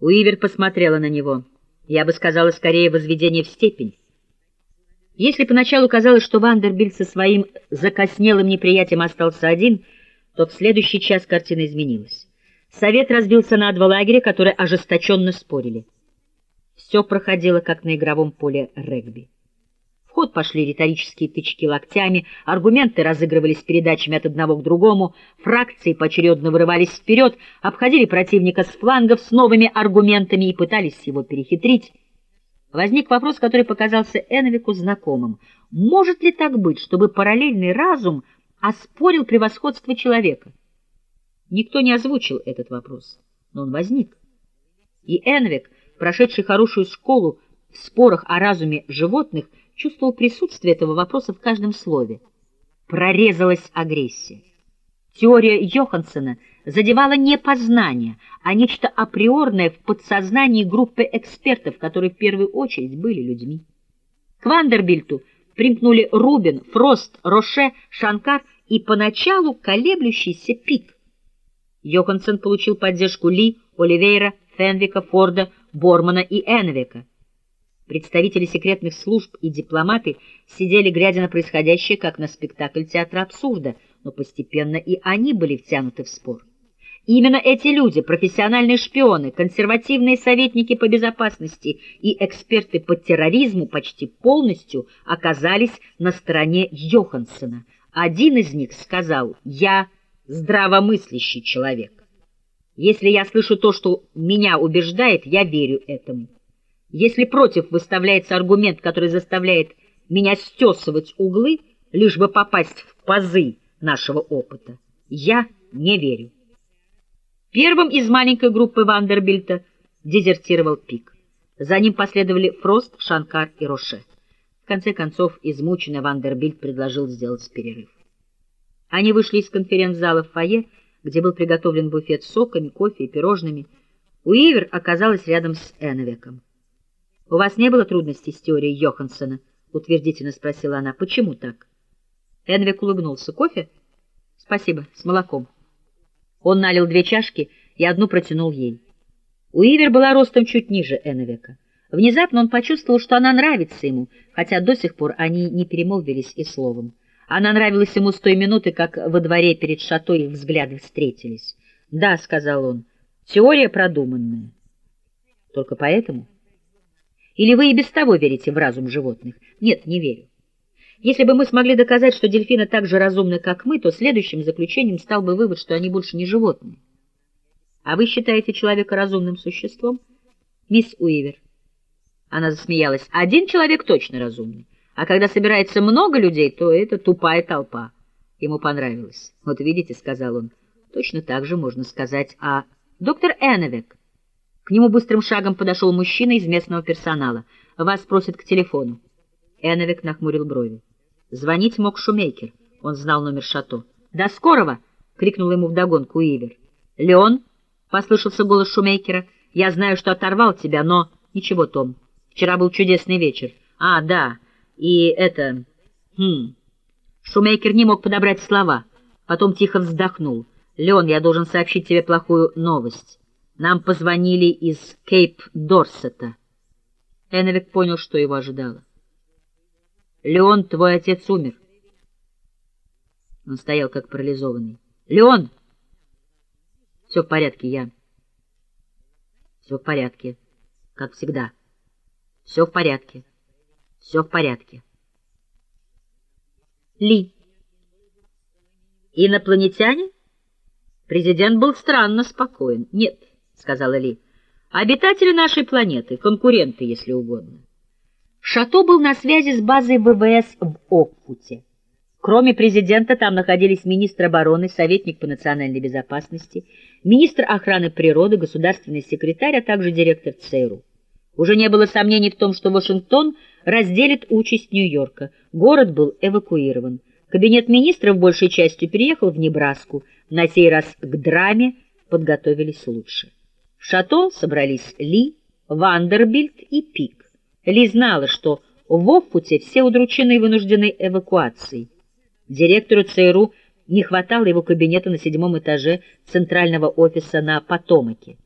Уивер посмотрела на него. Я бы сказала, скорее, возведение в степень. Если поначалу казалось, что Вандербильд со своим закоснелым неприятием остался один, то в следующий час картина изменилась. Совет разбился на два лагеря, которые ожесточенно спорили. Все проходило, как на игровом поле регби. Ход пошли риторические тычки локтями, аргументы разыгрывались передачами от одного к другому, фракции поочередно вырывались вперед, обходили противника с флангов с новыми аргументами и пытались его перехитрить. Возник вопрос, который показался Энвику знакомым. Может ли так быть, чтобы параллельный разум оспорил превосходство человека? Никто не озвучил этот вопрос, но он возник. И Энвик, прошедший хорошую школу в спорах о разуме животных, чувствовал присутствие этого вопроса в каждом слове. Прорезалась агрессия. Теория Йоханссона задевала не познание, а нечто априорное в подсознании группы экспертов, которые в первую очередь были людьми. К Вандербильту примкнули Рубин, Фрост, Роше, Шанкар и поначалу колеблющийся Пик. Йоханссон получил поддержку Ли, Оливейра, Фенвика, Форда, Бормана и Энвика. Представители секретных служб и дипломаты сидели, глядя на происходящее, как на спектакль театра абсурда, но постепенно и они были втянуты в спор. Именно эти люди, профессиональные шпионы, консервативные советники по безопасности и эксперты по терроризму почти полностью оказались на стороне Йоханссона. Один из них сказал «Я здравомыслящий человек. Если я слышу то, что меня убеждает, я верю этому. Если против выставляется аргумент, который заставляет меня стесывать углы, лишь бы попасть в пазы нашего опыта, я не верю. Первым из маленькой группы Вандербильта дезертировал Пик. За ним последовали Фрост, Шанкар и Роше. В конце концов, измученный Вандербильт предложил сделать перерыв. Они вышли из конференц-зала в фойе, где был приготовлен буфет с соками, кофе и пирожными. Уивер оказалась рядом с Эновеком. — У вас не было трудностей с теорией Йоханссона? — утвердительно спросила она. — Почему так? Энвек улыбнулся. — Кофе? — Спасибо, с молоком. Он налил две чашки и одну протянул ей. Уивер была ростом чуть ниже Эновека. Внезапно он почувствовал, что она нравится ему, хотя до сих пор они не перемолвились и словом. Она нравилась ему с той минуты, как во дворе перед шато их взгляды встретились. «Да», — сказал он, — «теория продуманная». «Только поэтому?» «Или вы и без того верите в разум животных?» «Нет, не верю. Если бы мы смогли доказать, что дельфины так же разумны, как мы, то следующим заключением стал бы вывод, что они больше не животные. А вы считаете человека разумным существом? Мисс Уивер. Она засмеялась. Один человек точно разумный. А когда собирается много людей, то это тупая толпа. Ему понравилось. Вот видите, — сказал он, — точно так же можно сказать о... Доктор Эновек. К нему быстрым шагом подошел мужчина из местного персонала. Вас просят к телефону. Эновик нахмурил брови. Звонить мог Шумейкер. Он знал номер шато. «До скорого!» — крикнул ему вдогонку Ивер. «Леон!» — послышался голос Шумейкера. «Я знаю, что оторвал тебя, но...» «Ничего, Том. Вчера был чудесный вечер. А, да. И это... Хм... Шумейкер не мог подобрать слова. Потом тихо вздохнул. «Леон, я должен сообщить тебе плохую новость. Нам позвонили из Кейп-Дорсета». Эновик понял, что его ожидало. «Леон, твой отец умер». Он стоял как парализованный. «Леон!» «Все в порядке, я...» «Все в порядке, как всегда. Все в порядке». Все в порядке. Ли. Инопланетяне? Президент был странно спокоен. Нет, сказала Ли. Обитатели нашей планеты, конкуренты, если угодно. Шато был на связи с базой ВВС в Окфуте. Кроме президента там находились министр обороны, советник по национальной безопасности, министр охраны природы, государственный секретарь, а также директор ЦРУ. Уже не было сомнений в том, что Вашингтон — разделит участь Нью-Йорка. Город был эвакуирован. Кабинет министров большей частью переехал в Небраску. На сей раз к драме подготовились лучше. В шато собрались Ли, Вандербильд и Пик. Ли знала, что в Оффуте все удручены вынужденной эвакуацией. Директору ЦРУ не хватало его кабинета на седьмом этаже центрального офиса на Потомаке.